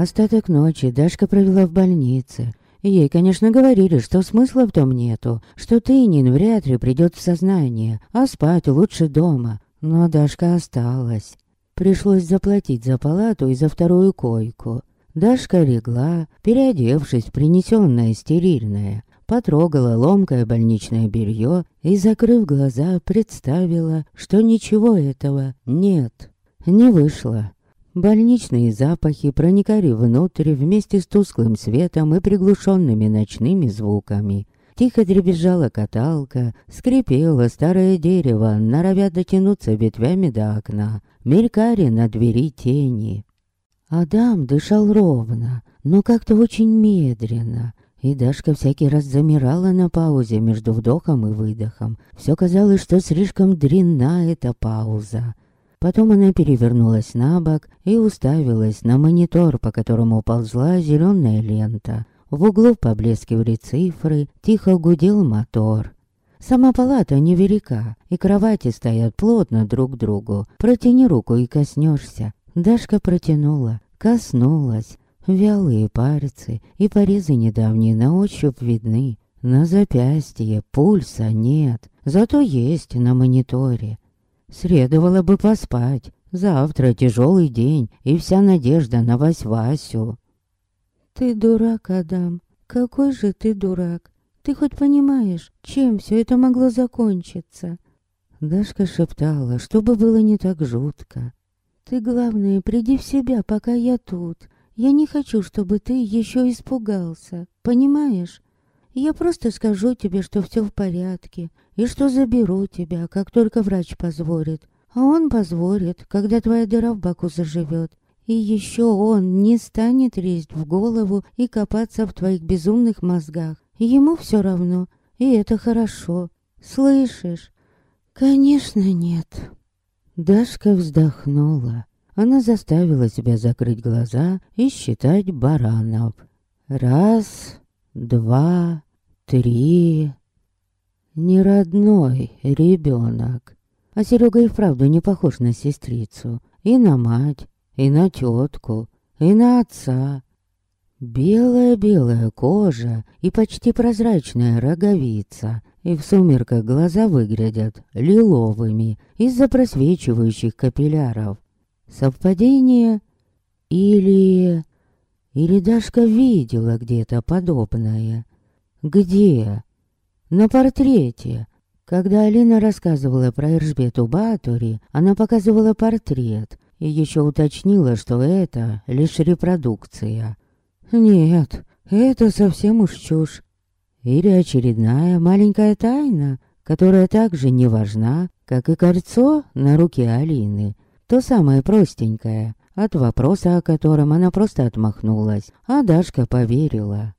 Остаток ночи Дашка провела в больнице. Ей, конечно, говорили, что смысла в том нету, что Тынин вряд ли придет в сознание, а спать лучше дома. Но Дашка осталась. Пришлось заплатить за палату и за вторую койку. Дашка легла, переодевшись в принесенное стерильное, потрогала ломкое больничное белье и, закрыв глаза, представила, что ничего этого нет. Не вышло. Больничные запахи проникали внутрь вместе с тусклым светом и приглушенными ночными звуками. Тихо дребезжала каталка, скрипело старое дерево, норовя дотянуться ветвями до окна. Мелькали на двери тени. Адам дышал ровно, но как-то очень медленно. И Дашка всякий раз замирала на паузе между вдохом и выдохом. Все казалось, что слишком длинна эта пауза. Потом она перевернулась на бок и уставилась на монитор, по которому ползла зеленая лента. В углу поблескивали цифры, тихо гудел мотор. Сама палата невелика, и кровати стоят плотно друг к другу. Протяни руку и коснешься. Дашка протянула, коснулась. Вялые пальцы и порезы недавние на ощупь видны. На запястье пульса нет, зато есть на мониторе. Следовало бы поспать. Завтра тяжелый день, и вся надежда на Вась-Васю. Ты дурак, Адам. Какой же ты дурак. Ты хоть понимаешь, чем все это могло закончиться? Дашка шептала, чтобы было не так жутко. Ты, главное, приди в себя, пока я тут. Я не хочу, чтобы ты еще испугался. Понимаешь? Я просто скажу тебе, что все в порядке, и что заберу тебя, как только врач позволит. А он позволит, когда твоя дыра в боку заживет. И еще он не станет лезть в голову и копаться в твоих безумных мозгах. Ему все равно, и это хорошо. Слышишь? Конечно, нет. Дашка вздохнула. Она заставила себя закрыть глаза и считать баранов. Раз, два, три. Не родной ребенок. А Серега и вправду не похож на сестрицу. И на мать, и на тетку, и на отца. Белая-белая кожа и почти прозрачная роговица. И в сумерках глаза выглядят лиловыми из-за просвечивающих капилляров. Совпадение? Или... Или Дашка видела где-то подобное? Где? На портрете. Когда Алина рассказывала про Эржбету Батори, она показывала портрет и еще уточнила, что это лишь репродукция. Нет, это совсем уж чушь. Или очередная маленькая тайна, которая также не важна, как и кольцо на руке Алины. То самое простенькое, от вопроса о котором она просто отмахнулась, а Дашка поверила.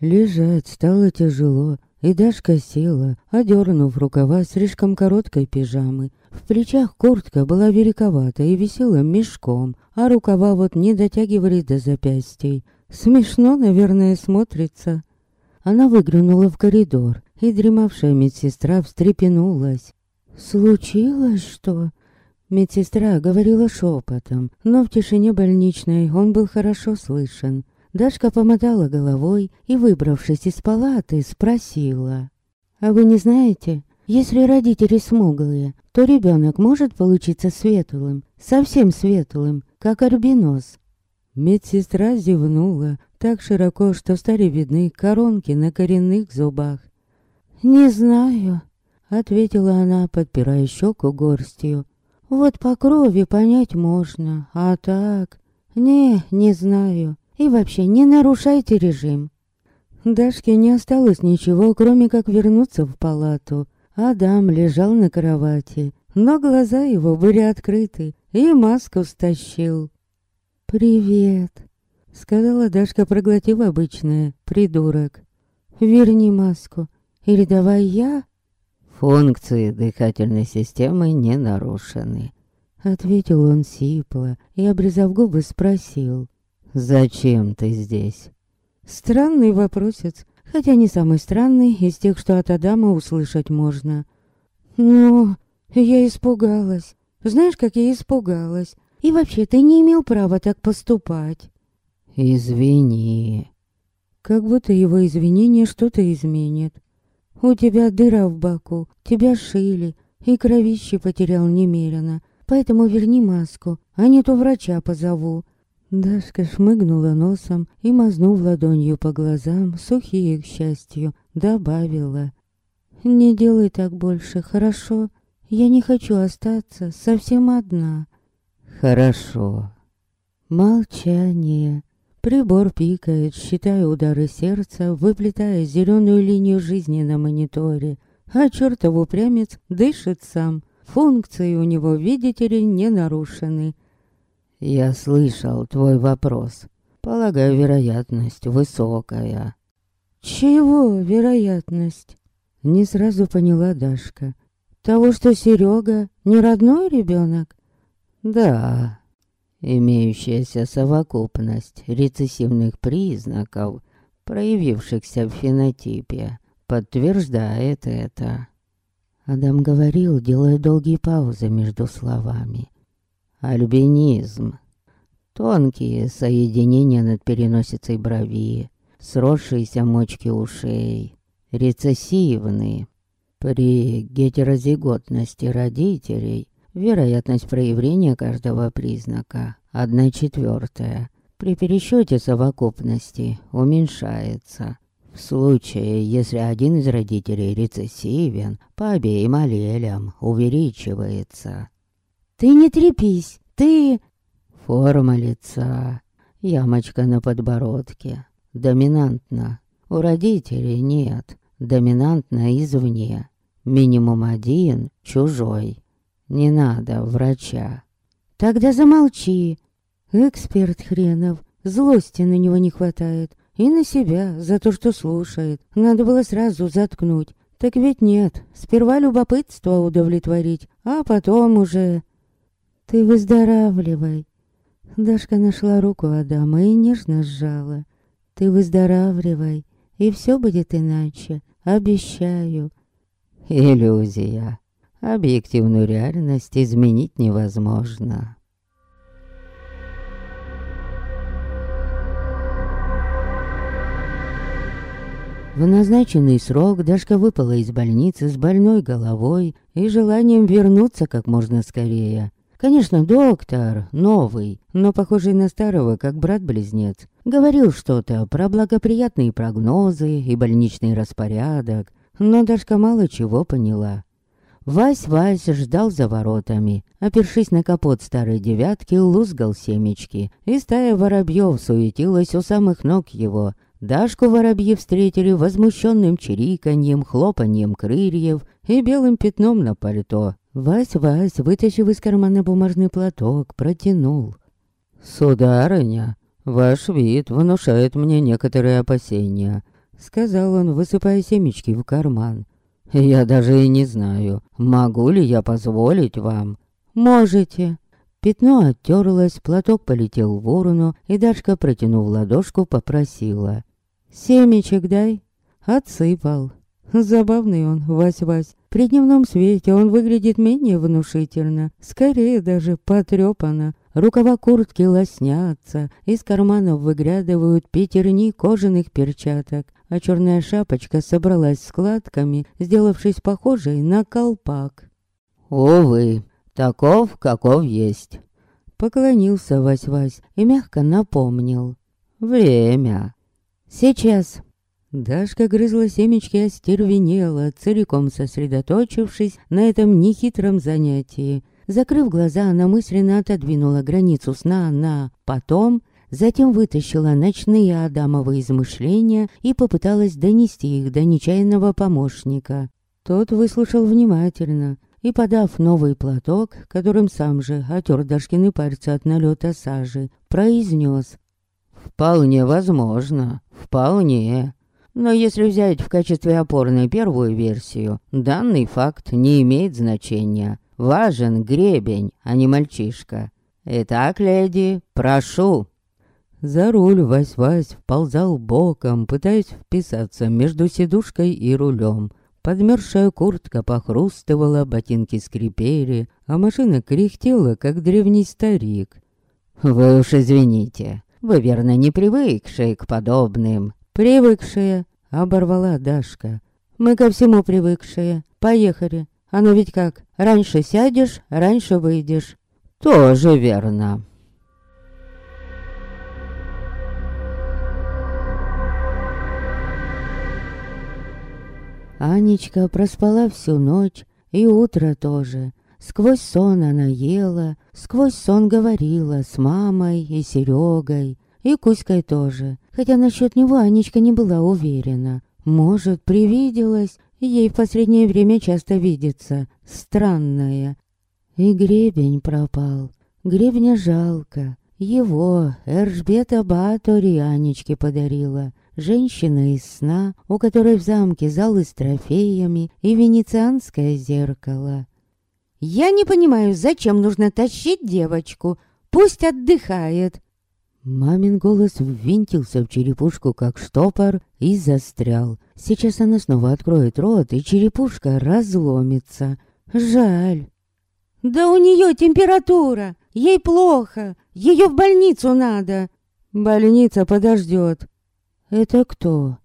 Лежать стало тяжело, и Дашка села, одернув рукава слишком короткой пижамы. В плечах куртка была великовата и висела мешком, а рукава вот не дотягивались до запястий. Смешно, наверное, смотрится. Она выглянула в коридор, и дремавшая медсестра встрепенулась. «Случилось что?» Медсестра говорила шепотом, но в тишине больничной он был хорошо слышен. Дашка помотала головой и, выбравшись из палаты, спросила. «А вы не знаете, если родители смуглые, то ребенок может получиться светлым, совсем светлым, как альбинос?» Медсестра зевнула так широко, что стали видны коронки на коренных зубах. «Не знаю», — ответила она, подпирая щеку горстью. «Вот по крови понять можно, а так...» «Не, не знаю. И вообще, не нарушайте режим. Дашке не осталось ничего, кроме как вернуться в палату. Адам лежал на кровати, но глаза его были открыты, и маску стащил. «Привет», — сказала Дашка, проглотив обычное, придурок. «Верни маску, или давай я?» «Функции дыхательной системы не нарушены», — ответил он сипло и, обрезав губы, спросил. «Зачем ты здесь?» Странный вопросец, хотя не самый странный из тех, что от Адама услышать можно. «Ну, я испугалась. Знаешь, как я испугалась? И вообще, ты не имел права так поступать». «Извини». Как будто его извинение что-то изменит. У тебя дыра в боку, тебя шили, и кровище потерял немерено. Поэтому верни маску, а не то врача позову. Дашка шмыгнула носом и, мазнув ладонью по глазам, сухие, к счастью, добавила. «Не делай так больше, хорошо? Я не хочу остаться совсем одна». «Хорошо». Молчание. Прибор пикает, считая удары сердца, выплетая зеленую линию жизни на мониторе. А чертов упрямец дышит сам. Функции у него, видите ли, не нарушены. Я слышал твой вопрос. Полагаю, вероятность высокая. Чего вероятность? Не сразу поняла Дашка. Того, что Серега не родной ребенок? Да, имеющаяся совокупность рецессивных признаков, проявившихся в фенотипе, подтверждает это. Адам говорил, делая долгие паузы между словами. Альбинизм. Тонкие соединения над переносицей брови, сросшиеся мочки ушей, рецессивные. При гетерозиготности родителей вероятность проявления каждого признака – одна четвертая. При пересчете совокупности уменьшается. В случае, если один из родителей рецессивен, по обеим аллелям увеличивается. «Ты не трепись, ты...» Форма лица, ямочка на подбородке, доминантно. У родителей нет, доминантно извне. Минимум один чужой. Не надо врача. Тогда замолчи. Эксперт хренов. Злости на него не хватает. И на себя за то, что слушает. Надо было сразу заткнуть. Так ведь нет. Сперва любопытство удовлетворить, а потом уже... Ты выздоравливай. Дашка нашла руку Адама и нежно сжала. Ты выздоравливай, и все будет иначе. Обещаю. Иллюзия. Объективную реальность изменить невозможно. В назначенный срок Дашка выпала из больницы с больной головой и желанием вернуться как можно скорее. Конечно, доктор, новый, но похожий на старого, как брат-близнец, говорил что-то про благоприятные прогнозы и больничный распорядок, но Дашка мало чего поняла. Вась-Вась ждал за воротами, опершись на капот старой девятки, лузгал семечки, и стая воробьев суетилась у самых ног его. Дашку воробьи встретили возмущенным чириканьем, хлопаньем крыльев и белым пятном на пальто. Вась-Вась, вытащив из кармана бумажный платок, протянул. «Сударыня, ваш вид внушает мне некоторые опасения», — сказал он, высыпая семечки в карман. «Я даже и не знаю, могу ли я позволить вам?» «Можете». Пятно оттерлось, платок полетел в ворону, и Дашка, протянув ладошку, попросила. «Семечек дай». Отсыпал. Забавный он, Вась-Вась. При дневном свете он выглядит менее внушительно, скорее даже потрепанно. Рукава куртки лоснятся, из карманов выглядывают пятерни кожаных перчаток, а черная шапочка собралась складками, сделавшись похожей на колпак. «Увы, таков, каков есть», — поклонился Вась-Вась и мягко напомнил. «Время». «Сейчас», Дашка грызла семечки и остервенела, целиком сосредоточившись на этом нехитром занятии. Закрыв глаза, она мысленно отодвинула границу сна на «потом», затем вытащила ночные Адамовы измышления и попыталась донести их до нечаянного помощника. Тот выслушал внимательно и, подав новый платок, которым сам же отер Дашкины пальцы от налета сажи, произнес «Вполне возможно, вполне». Но если взять в качестве опорной первую версию, данный факт не имеет значения. Важен гребень, а не мальчишка. Итак, леди, прошу. За руль Вась-Вась вползал боком, пытаясь вписаться между сидушкой и рулем. Подмерзшая куртка похрустывала, ботинки скрипели, а машина кряхтела, как древний старик. «Вы уж извините, Вы, верно, не привыкшие к подобным. Привыкшие, оборвала Дашка. Мы ко всему привыкшие. Поехали. Оно ведь как, раньше сядешь, раньше выйдешь. Тоже верно. Анечка проспала всю ночь, и утро тоже. Сквозь сон она ела, сквозь сон говорила с мамой и Серегой, и Кузькой тоже. Хотя насчет него Анечка не была уверена. Может, привиделась, ей в последнее время часто видится, странная. И гребень пропал. Гребня жалко. Его Эржбета Батори Анечке подарила. Женщина из сна, у которой в замке залы с трофеями и венецианское зеркало. «Я не понимаю, зачем нужно тащить девочку? Пусть отдыхает!» Мамин голос ввинтился в черепушку, как штопор, и застрял. Сейчас она снова откроет рот, и черепушка разломится. Жаль. «Да у нее температура! Ей плохо! Ее в больницу надо!» «Больница подождет!» «Это кто?»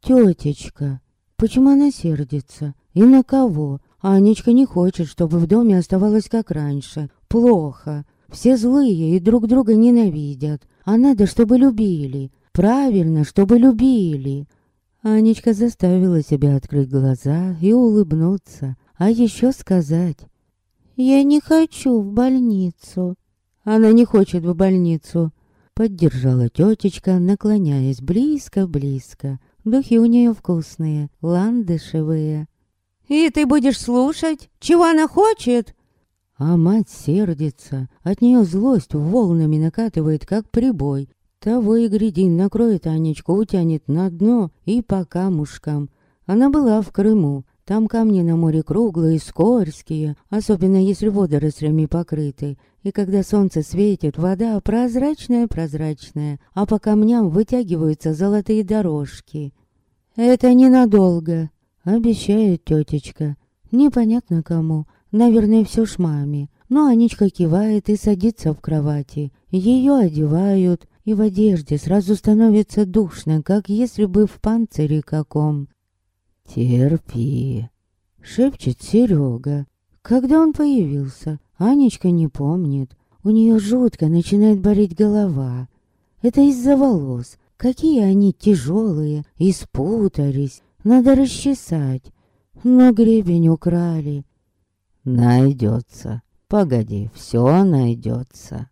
«Тетечка. Почему она сердится? И на кого? Анечка не хочет, чтобы в доме оставалось как раньше. Плохо. Все злые и друг друга ненавидят. А надо, чтобы любили. Правильно, чтобы любили». Анечка заставила себя открыть глаза и улыбнуться. А еще сказать. «Я не хочу в больницу». Она не хочет в больницу. Поддержала тетечка, наклоняясь близко-близко. Духи у нее вкусные, ландышевые. «И ты будешь слушать? Чего она хочет?» А мать сердится. От нее злость волнами накатывает, как прибой. Того и гряди, накроет Анечку, утянет на дно и по камушкам. Она была в Крыму. Там камни на море круглые, скользкие, особенно если водорослями покрыты. И когда солнце светит, вода прозрачная-прозрачная, а по камням вытягиваются золотые дорожки. «Это ненадолго», — обещает тетечка. Непонятно кому, наверное, все ж маме. Но Анечка кивает и садится в кровати. Ее одевают, и в одежде сразу становится душно, как если бы в панцире каком. «Терпи», — шепчет Серега. Когда он появился, Анечка не помнит. У нее жутко начинает болеть голова. Это из-за волос. Какие они тяжелые, испутались. Надо расчесать. Но гребень украли. Найдется. Погоди, все найдется.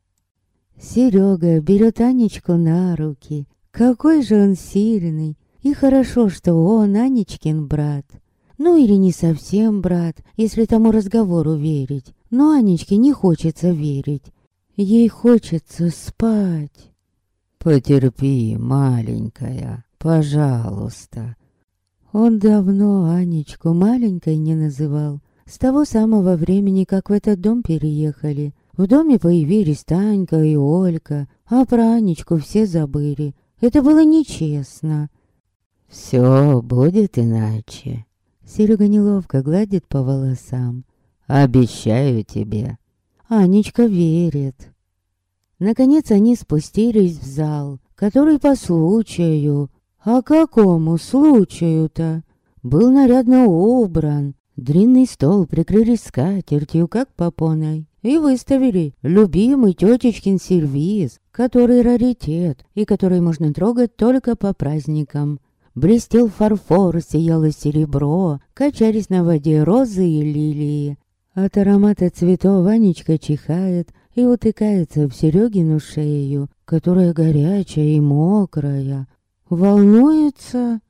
Серега берет Анечку на руки. Какой же он сильный. И хорошо, что он Анечкин брат. Ну или не совсем брат, если тому разговору верить. Но Анечке не хочется верить. Ей хочется спать. Потерпи, маленькая, пожалуйста. Он давно Анечку маленькой не называл. С того самого времени, как в этот дом переехали. В доме появились Танька и Олька, а про Анечку все забыли. Это было нечестно. Все будет иначе. Серега неловко гладит по волосам. Обещаю тебе. Анечка верит. Наконец они спустились в зал, который по случаю... А какому случаю-то? Был нарядно убран. Длинный стол прикрыли скатертью, как попоной, и выставили любимый тетечкин сервиз, который раритет и который можно трогать только по праздникам. Блестел фарфор, сияло серебро, качались на воде розы и лилии. От аромата цветов Ванечка чихает и утыкается в Серегину шею, которая горячая и мокрая. Волнуется?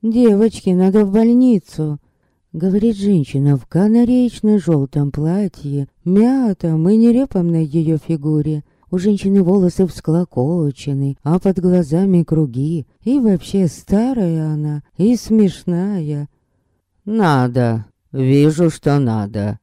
«Девочке надо в больницу», — говорит женщина в канареечно-желтом платье, мятом и нерепом на ее фигуре. У женщины волосы всклокочены, а под глазами круги. И вообще старая она и смешная. «Надо. Вижу, что надо».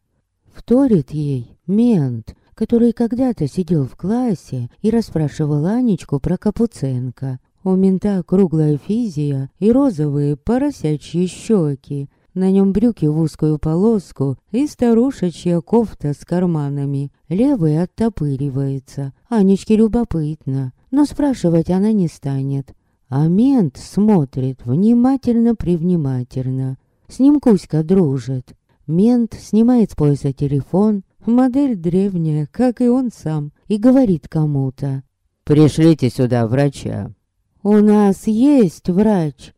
Вторит ей мент, который когда-то сидел в классе и расспрашивал Анечку про Капуценко. У мента круглая физия и розовые поросячьи щеки. На нем брюки в узкую полоску и старушечья кофта с карманами. Левый оттопыривается. Анечке любопытно. но спрашивать она не станет. А мент смотрит внимательно-привнимательно. С ним Кузька дружит. Мент снимает с пояса телефон, модель древняя, как и он сам, и говорит кому-то. «Пришлите сюда врача». «У нас есть врач»,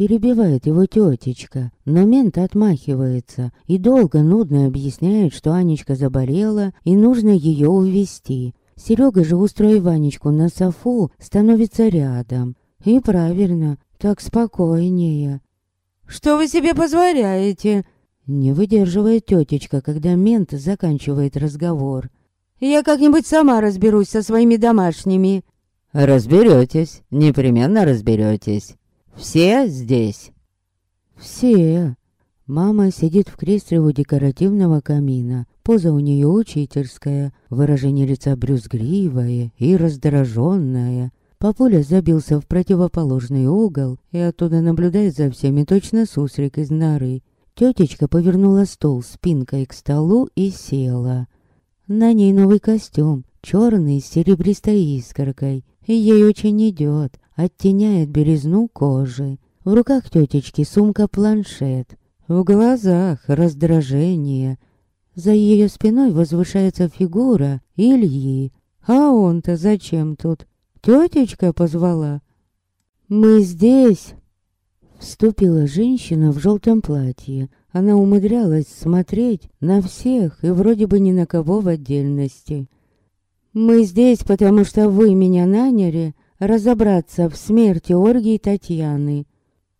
Перебивает его тетечка, но мент отмахивается и долго нудно объясняет, что Анечка заболела и нужно ее увезти. Серега же, устроив Анечку на софу, становится рядом. И правильно, так спокойнее. «Что вы себе позволяете?» Не выдерживает тетечка, когда мент заканчивает разговор. «Я как-нибудь сама разберусь со своими домашними». «Разберетесь, непременно разберетесь. Все здесь?» «Все». Мама сидит в кресле у декоративного камина. Поза у нее учительская, выражение лица брюзгливое и раздраженное. Папуля забился в противоположный угол и оттуда наблюдает за всеми точно суслик из норы. Тетечка повернула стол спинкой к столу и села. На ней новый костюм, черный с серебристой искоркой, и ей очень идет, оттеняет белизну кожи. В руках тетечки сумка-планшет, в глазах раздражение. За ее спиной возвышается фигура Ильи. А он-то зачем тут? Тетечка позвала. «Мы здесь!» Вступила женщина в желтом платье. Она умудрялась смотреть на всех и вроде бы ни на кого в отдельности. «Мы здесь, потому что вы меня наняли разобраться в смерти Ольги и Татьяны».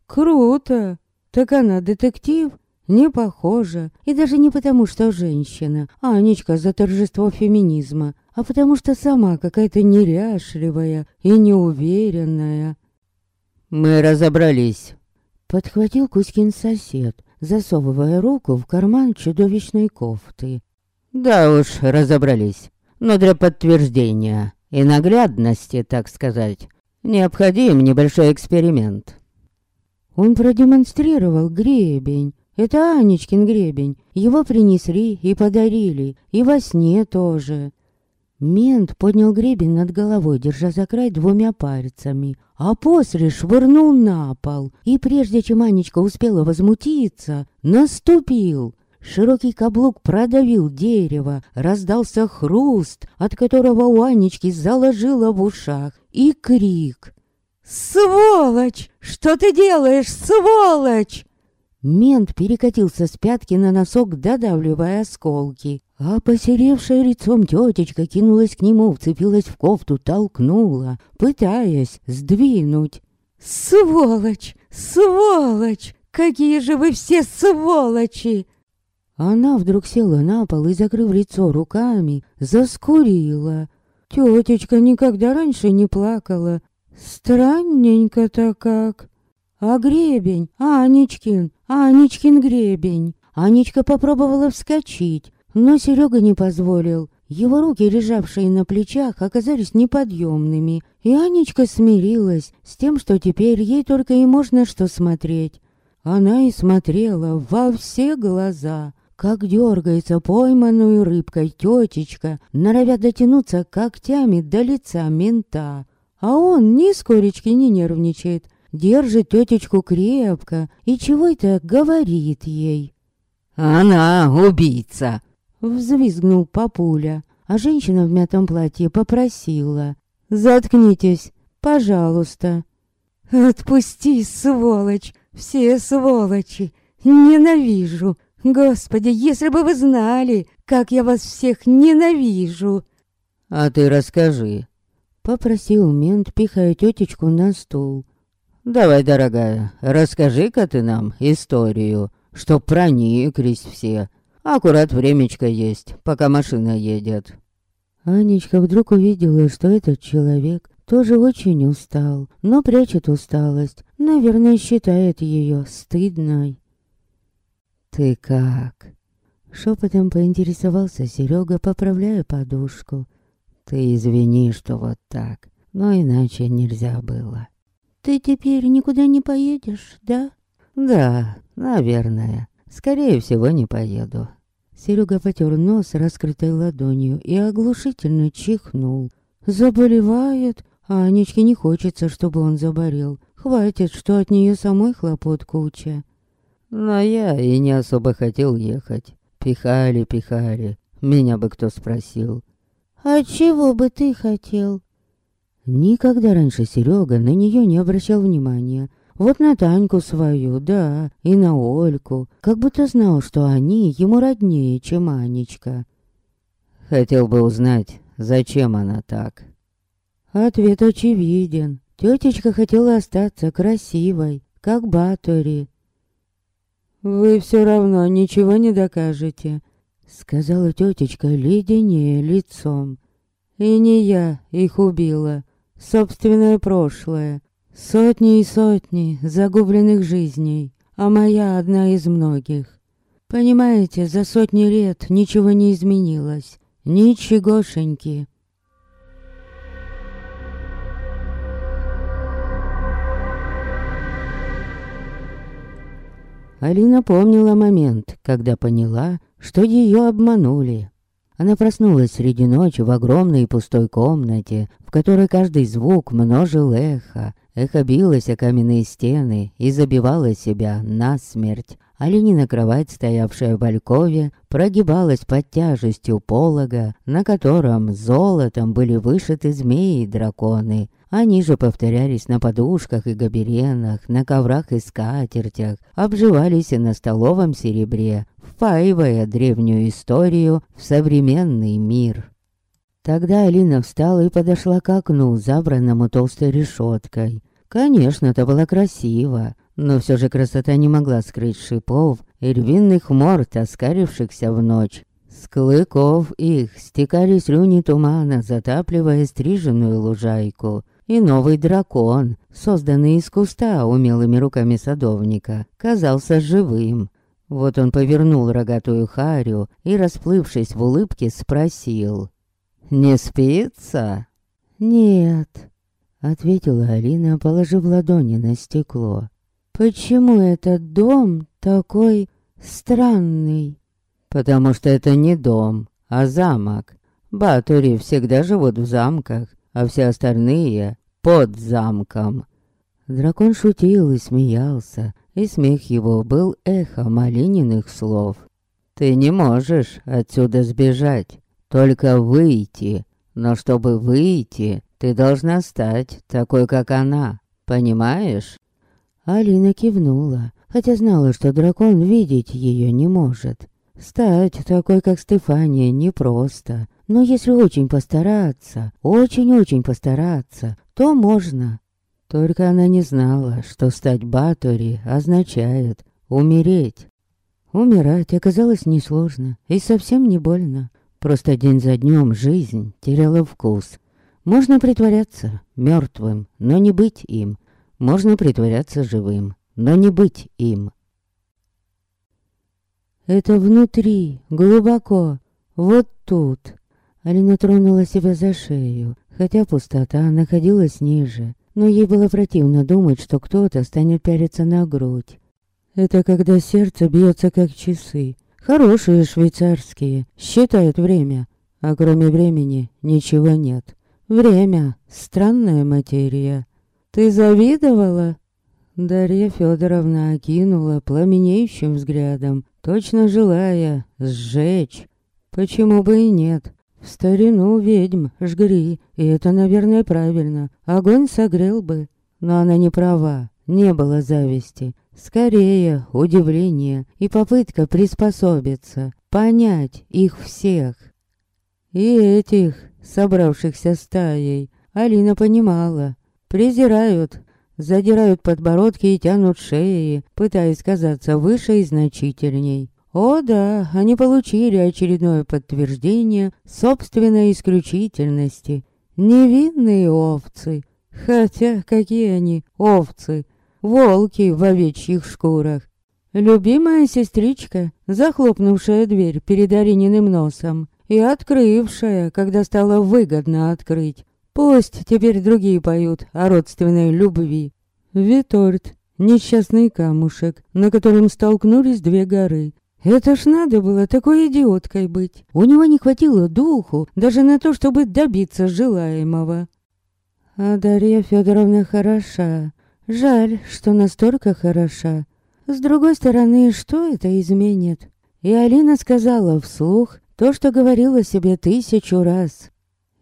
«Круто! Так она детектив?» Не похожа. И даже не потому, что женщина, а Анечка за торжество феминизма, а потому что сама какая-то неряшливая и неуверенная. «Мы разобрались», — подхватил Кузькин сосед, засовывая руку в карман чудовищной кофты. «Да уж, разобрались. Но для подтверждения и наглядности, так сказать, необходим небольшой эксперимент». Он продемонстрировал гребень. Это Анечкин гребень. Его принесли и подарили. И во сне тоже. Мент поднял гребень над головой, держа за край двумя пальцами, а после швырнул на пол. И прежде чем Анечка успела возмутиться, наступил. Широкий каблук продавил дерево, раздался хруст, от которого у Анечки заложило в ушах, и крик. «Сволочь! Что ты делаешь, сволочь?» Мент перекатился с пятки на носок, додавливая осколки. А посеревшая лицом тетечка кинулась к нему, вцепилась в кофту, толкнула, пытаясь сдвинуть. «Сволочь! Сволочь! Какие же вы все сволочи!» Она вдруг села на пол и, закрыв лицо руками, заскурила. Тетечка никогда раньше не плакала, Странненько-то как. А гребень? Анечкин, Анечкин гребень. Анечка попробовала вскочить, но Серега не позволил. Его руки, лежавшие на плечах, оказались неподъемными, и Анечка смирилась с тем, что теперь ей только и можно что смотреть. Она и смотрела во все глаза, как дергается пойманную рыбкой тетечка, норовя дотянуться когтями до лица мента. А он ни скоречки не нервничает, держит тетечку крепко и чего это говорит ей. «Она убийца!» Взвизгнул папуля, а женщина в мятом платье попросила. «Заткнитесь, пожалуйста». «Отпусти, сволочь! Все сволочи! Ненавижу! Господи, если бы вы знали, как я вас всех ненавижу!» «А ты расскажи, Попросил мент, пихая тетечку на стул. «Давай, дорогая, расскажи-ка ты нам историю, чтоб прониклись все. Аккурат времечко есть, пока машина едет». Анечка вдруг увидела, что этот человек тоже очень устал, но прячет усталость. Наверное, считает ее стыдной. «Ты как?» Шепотом поинтересовался Серега, поправляя подушку. Ты извини, что вот так, но иначе нельзя было. Ты теперь никуда не поедешь, да? Да, наверное. Скорее всего, не поеду. Серега потер нос раскрытой ладонью и оглушительно чихнул. Заболевает? А Анечке не хочется, чтобы он заболел. Хватит, что от нее самой хлопот куча. Но я и не особо хотел ехать. Пихали, пихали. Меня бы кто спросил. «А чего бы ты хотел?» Никогда раньше Серега на нее не обращал внимания. Вот на Таньку свою, да, и на Ольку. Как будто знал, что они ему роднее, чем Анечка. Хотел бы узнать, зачем она так. Ответ очевиден. Тетечка хотела остаться красивой, как Батори. «Вы все равно ничего не докажете», — сказала тетечка леденее лицом. «И не я их убила, собственное прошлое, сотни и сотни загубленных жизней, а моя одна из многих. Понимаете, за сотни лет ничего не изменилось, ничегошеньки». Алина помнила момент, когда поняла, что ее обманули. Она проснулась среди ночи в огромной пустой комнате, в которой каждый звук множил эхо. Эхо билось о каменные стены и забивало себя насмерть. Алинина кровать, стоявшая в Алькове, прогибалась под тяжестью полога, на котором золотом были вышиты змеи и драконы, они же повторялись на подушках и гоберенах, на коврах и скатертях, обживались и на столовом серебре, впаивая древнюю историю в современный мир. Тогда Алина встала и подошла к окну, забранному толстой решеткой. Конечно, это было красиво, но все же красота не могла скрыть шипов и рвиных морд, оскарившихся в ночь. С клыков их стекали слюни тумана, затапливая стриженную лужайку. И новый дракон, созданный из куста умелыми руками садовника, казался живым. Вот он повернул рогатую харю и, расплывшись в улыбке, спросил. «Не спится?» «Нет», — ответила Алина, положив ладони на стекло. «Почему этот дом такой странный?» «Потому что это не дом, а замок. Батури всегда живут в замках, а все остальные под замком. Дракон шутил и смеялся, и смех его был эхом Малининых слов. «Ты не можешь отсюда сбежать, только выйти. Но чтобы выйти, ты должна стать такой, как она, понимаешь?» Алина кивнула, хотя знала, что дракон видеть ее не может. Стать такой, как Стефания, непросто. Но если очень постараться, очень-очень постараться, то можно. Только она не знала, что стать Батори означает умереть. Умирать оказалось несложно и совсем не больно. Просто день за днем жизнь теряла вкус. Можно притворяться мертвым, но не быть им. Можно притворяться живым, но не быть им. Это внутри, глубоко, вот тут. Алина тронула себя за шею, хотя пустота находилась ниже, но ей было противно думать, что кто-то станет пялиться на грудь. Это когда сердце бьется как часы. Хорошие швейцарские, считают время, а кроме времени ничего нет. Время — странная материя. Ты завидовала? Дарья Федоровна окинула пламенеющим взглядом, точно желая сжечь. Почему бы и нет? Старину ведьм жгри, и это, наверное, правильно. Огонь согрел бы. Но она не права, не было зависти. Скорее, удивление и попытка приспособиться, понять их всех. И этих, собравшихся стаей, Алина понимала. Презирают, задирают подбородки и тянут шеи, пытаясь казаться выше и значительней. О да, они получили очередное подтверждение собственной исключительности. Невинные овцы. Хотя какие они овцы? Волки в овечьих шкурах. Любимая сестричка, захлопнувшая дверь перед Арининым носом и открывшая, когда стало выгодно открыть. Пусть теперь другие поют о родственной любви. Виторт, несчастный камушек, на котором столкнулись две горы, это ж надо было такой идиоткой быть. У него не хватило духу даже на то, чтобы добиться желаемого. А Дарья Федоровна хороша. Жаль, что настолько хороша. С другой стороны, что это изменит? И Алина сказала вслух то, что говорила себе тысячу раз.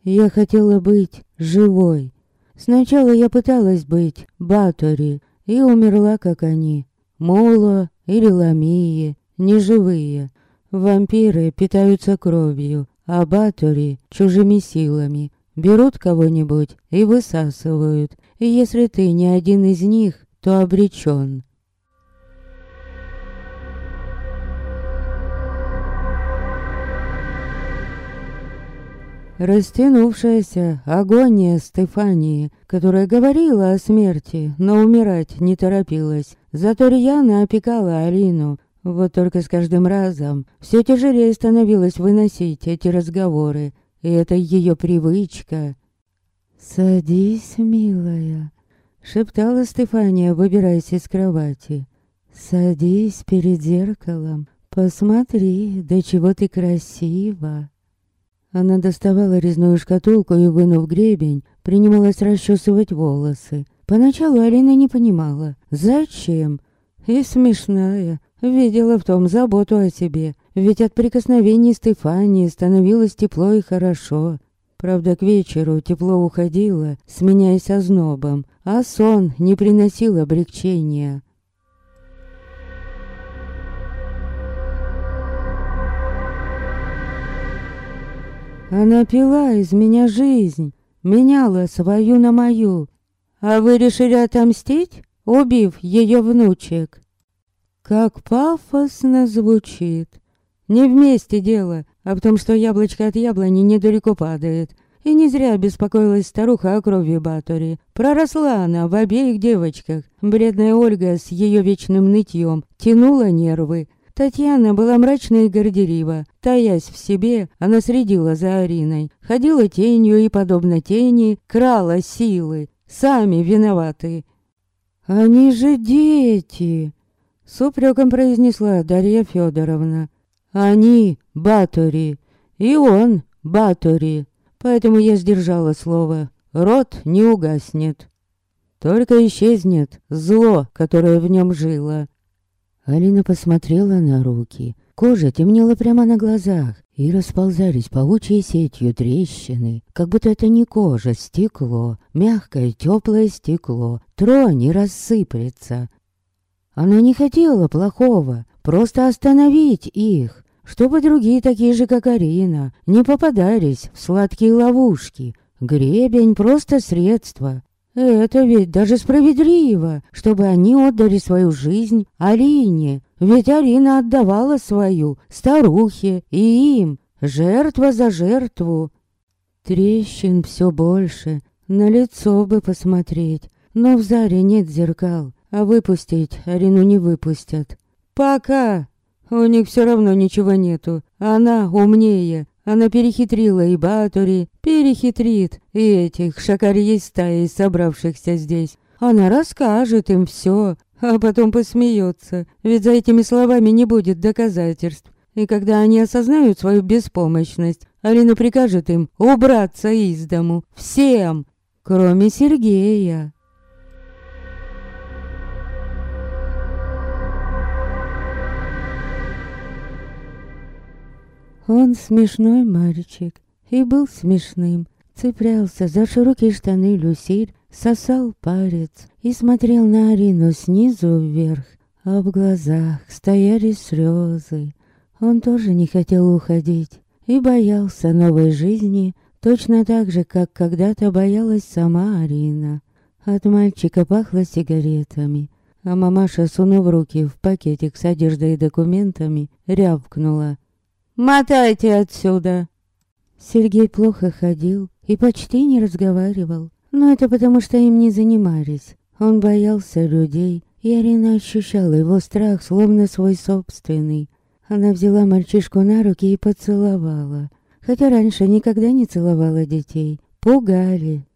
Я хотела быть живой. Сначала я пыталась быть Батори и умерла, как они. Мола или Ламии, неживые. Вампиры питаются кровью, а Батори — чужими силами. Берут кого-нибудь и высасывают. И если ты не один из них, то обречен. Растянувшаяся агония Стефании, которая говорила о смерти, но умирать не торопилась, зато рьяно опекала Алину. Вот только с каждым разом все тяжелее становилось выносить эти разговоры, и это ее привычка. «Садись, милая», — шептала Стефания, выбираясь из кровати. «Садись перед зеркалом, посмотри, до чего ты красива». Она доставала резную шкатулку и, вынув гребень, принималась расчесывать волосы. Поначалу Алина не понимала, зачем. И смешная, видела в том заботу о себе. Ведь от прикосновений Стефании становилось тепло и хорошо. Правда, к вечеру тепло уходило, сменяясь ознобом, а сон не приносил облегчения. Она пила из меня жизнь, меняла свою на мою. А вы решили отомстить, убив ее внучек? Как пафосно звучит. Не вместе дело, а в том, что яблочко от яблони недалеко падает. И не зря беспокоилась старуха о крови Батори. Проросла она в обеих девочках. Бредная Ольга с ее вечным нытьем тянула нервы. Татьяна была мрачна и горделива. Таясь в себе, она следила за Ариной. Ходила тенью и, подобно тени, крала силы. Сами виноваты. «Они же дети!» С упреком произнесла Дарья Федоровна. Они Батори, и он Батори. Поэтому я сдержала слово. Рот не угаснет. Только исчезнет зло, которое в нем жило. Алина посмотрела на руки. Кожа темнела прямо на глазах, и расползались паучьей сетью трещины, как будто это не кожа, стекло, мягкое, теплое стекло, тронь и рассыплется. Она не хотела плохого, просто остановить их, чтобы другие такие же, как Арина, не попадались в сладкие ловушки. Гребень — просто средство. Это ведь даже справедливо, чтобы они отдали свою жизнь Арине. Ведь Арина отдавала свою старухе и им, жертва за жертву. Трещин все больше, на лицо бы посмотреть. Но в заре нет зеркал, а выпустить Арину не выпустят. «Пока!» У них все равно ничего нету. Она умнее. Она перехитрила и Батори, перехитрит и этих шакарьей стаи, собравшихся здесь. Она расскажет им все, а потом посмеется, ведь за этими словами не будет доказательств. И когда они осознают свою беспомощность, Алина прикажет им убраться из дому. Всем, кроме Сергея. Он смешной мальчик и был смешным. Цеплялся за широкие штаны Люсиль, сосал парец и смотрел на Арину снизу вверх, а в глазах стояли слезы. Он тоже не хотел уходить и боялся новой жизни, точно так же, как когда-то боялась сама Арина. От мальчика пахло сигаретами, а мамаша, сунув руки в пакетик с одеждой и документами, рявкнула. Мотайте отсюда!» Сергей плохо ходил и почти не разговаривал. Но это потому, что им не занимались. Он боялся людей, и Арина ощущала его страх, словно свой собственный. Она взяла мальчишку на руки и поцеловала. Хотя раньше никогда не целовала детей. Пугали.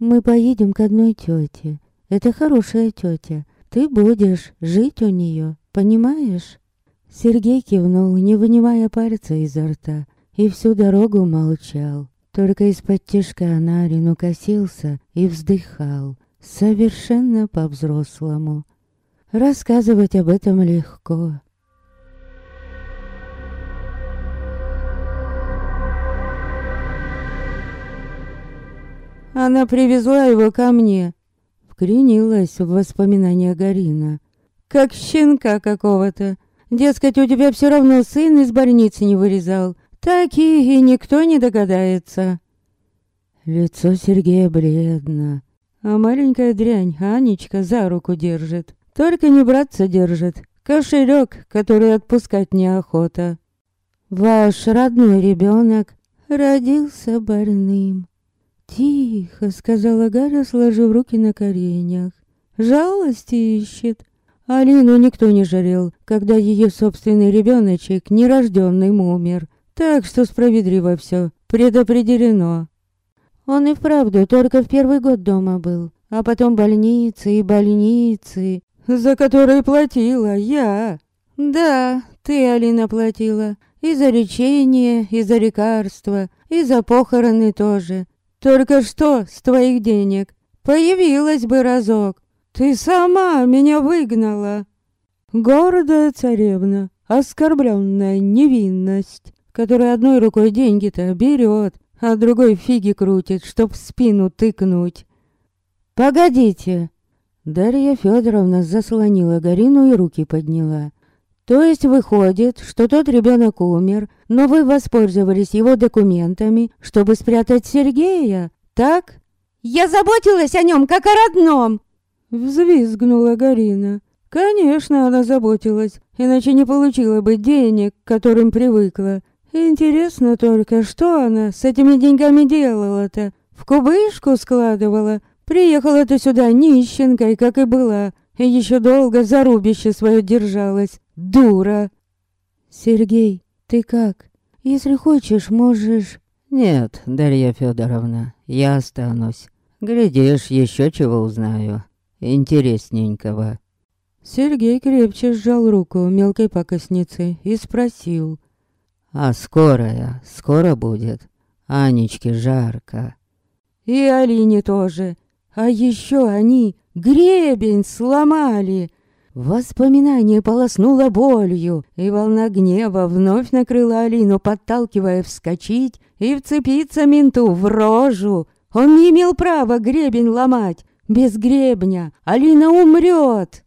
«Мы поедем к одной тете. Это хорошая тетя. Ты будешь жить у нее, понимаешь?» Сергей кивнул, не вынимая пальца изо рта, и всю дорогу молчал. Только из-под тишка на Арину косился и вздыхал, совершенно по-взрослому. Рассказывать об этом легко. Она привезла его ко мне. Вкренилась в воспоминания Гарина. Как щенка какого-то. Дескать, у тебя все равно сын из больницы не вырезал. Так и, и никто не догадается. Лицо Сергея бледно. А маленькая дрянь Анечка за руку держит. Только не братца держит. Кошелек, который отпускать неохота. Ваш родной ребенок родился больным. «Тихо», — сказала Галя, сложив руки на коленях. «Жалости ищет». Алину никто не жарел, когда ее собственный ребеночек, нерожденным, умер. Так что справедливо все, предопределено. Он и вправду только в первый год дома был, а потом больницы и больницы, за которые платила я. Да, ты, Алина, платила. И за лечение, и за лекарства, и за похороны тоже. Только что с твоих денег? Появилась бы разок. Ты сама меня выгнала. Гордая царевна, оскорбленная невинность, которая одной рукой деньги-то берет, а другой фиги крутит, чтоб в спину тыкнуть. Погодите. Дарья Федоровна заслонила Гарину и руки подняла. То есть выходит, что тот ребенок умер, но вы воспользовались его документами, чтобы спрятать Сергея, так? Я заботилась о нем, как о родном! Взвизгнула Гарина. Конечно, она заботилась, иначе не получила бы денег, к которым привыкла. Интересно только, что она с этими деньгами делала-то? В кубышку складывала? Приехала ты сюда нищенкой, как и была, и еще долго за рубище свое держалась. Дура!» «Сергей, ты как? Если хочешь, можешь...» «Нет, Дарья Федоровна, я останусь. Глядишь, еще чего узнаю. Интересненького». Сергей крепче сжал руку мелкой пакостницы и спросил. «А скорая, скоро будет? Анечке жарко». «И Алине тоже. А еще они гребень сломали!» Воспоминание полоснуло болью, и волна гнева вновь накрыла Алину, подталкивая вскочить и вцепиться менту в рожу. Он не имел права гребень ломать. Без гребня Алина умрет.